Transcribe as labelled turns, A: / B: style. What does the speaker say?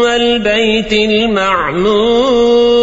A: والبيت المعمور.